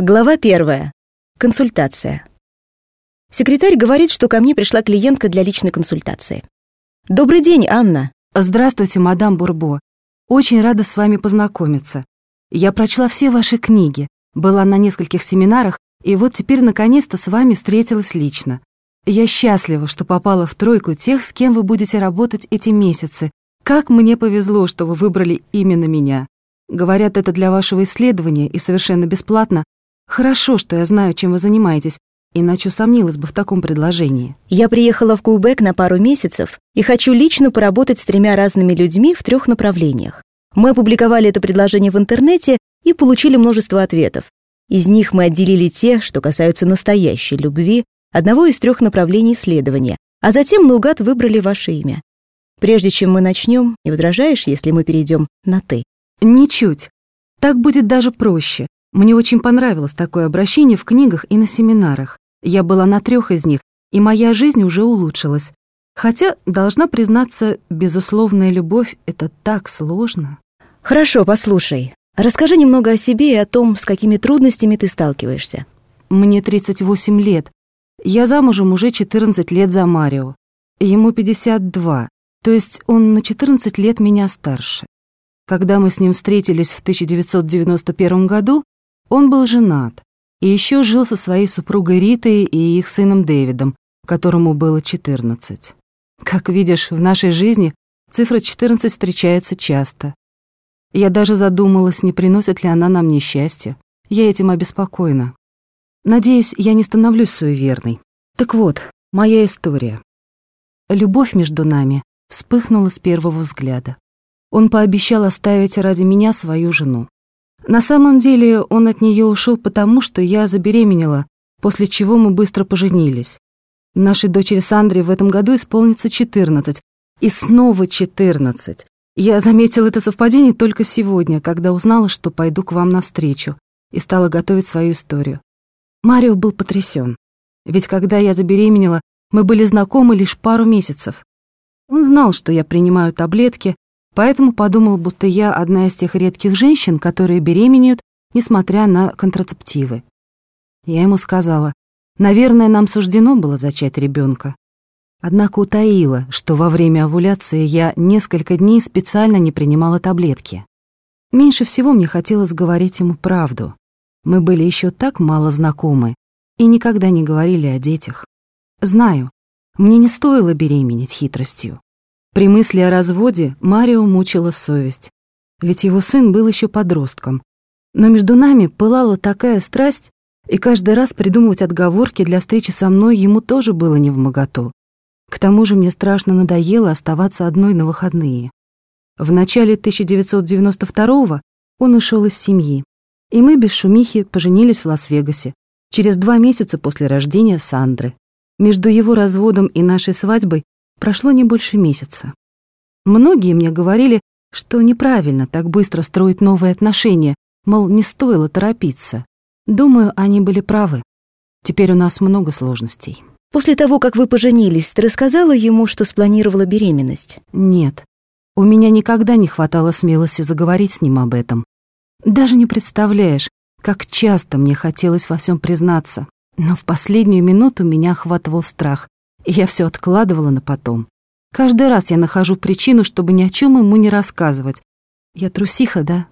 Глава первая. Консультация. Секретарь говорит, что ко мне пришла клиентка для личной консультации. «Добрый день, Анна!» Здравствуйте, мадам Бурбо. Очень рада с вами познакомиться. Я прочла все ваши книги, была на нескольких семинарах, и вот теперь наконец-то с вами встретилась лично. Я счастлива, что попала в тройку тех, с кем вы будете работать эти месяцы. Как мне повезло, что вы выбрали именно меня. Говорят, это для вашего исследования и совершенно бесплатно, Хорошо, что я знаю, чем вы занимаетесь, иначе усомнилась бы в таком предложении. Я приехала в Кубек на пару месяцев и хочу лично поработать с тремя разными людьми в трех направлениях. Мы опубликовали это предложение в интернете и получили множество ответов. Из них мы отделили те, что касаются настоящей любви, одного из трех направлений исследования, а затем наугад выбрали ваше имя. Прежде чем мы начнем, не возражаешь, если мы перейдем на «ты»? Ничуть. Так будет даже проще. Мне очень понравилось такое обращение в книгах и на семинарах. Я была на трех из них, и моя жизнь уже улучшилась. Хотя, должна признаться, безусловная любовь — это так сложно. Хорошо, послушай. Расскажи немного о себе и о том, с какими трудностями ты сталкиваешься. Мне 38 лет. Я замужем уже 14 лет за Марио. Ему 52, то есть он на 14 лет меня старше. Когда мы с ним встретились в 1991 году, он был женат и еще жил со своей супругой Ритой и их сыном Дэвидом, которому было 14. Как видишь, в нашей жизни цифра 14 встречается часто. Я даже задумалась, не приносит ли она нам несчастье. Я этим обеспокоена. Надеюсь, я не становлюсь суеверной. Так вот, моя история. Любовь между нами вспыхнула с первого взгляда. Он пообещал оставить ради меня свою жену. На самом деле он от нее ушел потому, что я забеременела, после чего мы быстро поженились. Нашей дочери Сандре в этом году исполнится 14. И снова 14. Я заметила это совпадение только сегодня, когда узнала, что пойду к вам навстречу, и стала готовить свою историю. Марио был потрясен. Ведь когда я забеременела, мы были знакомы лишь пару месяцев. Он знал, что я принимаю таблетки, поэтому подумал, будто я одна из тех редких женщин, которые беременеют, несмотря на контрацептивы. Я ему сказала, наверное, нам суждено было зачать ребенка. Однако утаила, что во время овуляции я несколько дней специально не принимала таблетки. Меньше всего мне хотелось говорить ему правду. Мы были еще так мало знакомы и никогда не говорили о детях. Знаю, мне не стоило беременеть хитростью. При мысли о разводе Марио мучила совесть, ведь его сын был еще подростком. Но между нами пылала такая страсть, и каждый раз придумывать отговорки для встречи со мной ему тоже было не в моготу. К тому же мне страшно надоело оставаться одной на выходные. В начале 1992-го он ушел из семьи, и мы без шумихи поженились в Лас-Вегасе через два месяца после рождения Сандры. Между его разводом и нашей свадьбой прошло не больше месяца. Многие мне говорили, что неправильно так быстро строить новые отношения, мол, не стоило торопиться. Думаю, они были правы. Теперь у нас много сложностей. После того, как вы поженились, ты рассказала ему, что спланировала беременность? Нет. У меня никогда не хватало смелости заговорить с ним об этом. Даже не представляешь, как часто мне хотелось во всем признаться. Но в последнюю минуту меня охватывал страх, я все откладывала на потом. Каждый раз я нахожу причину, чтобы ни о чем ему не рассказывать. Я трусиха, да?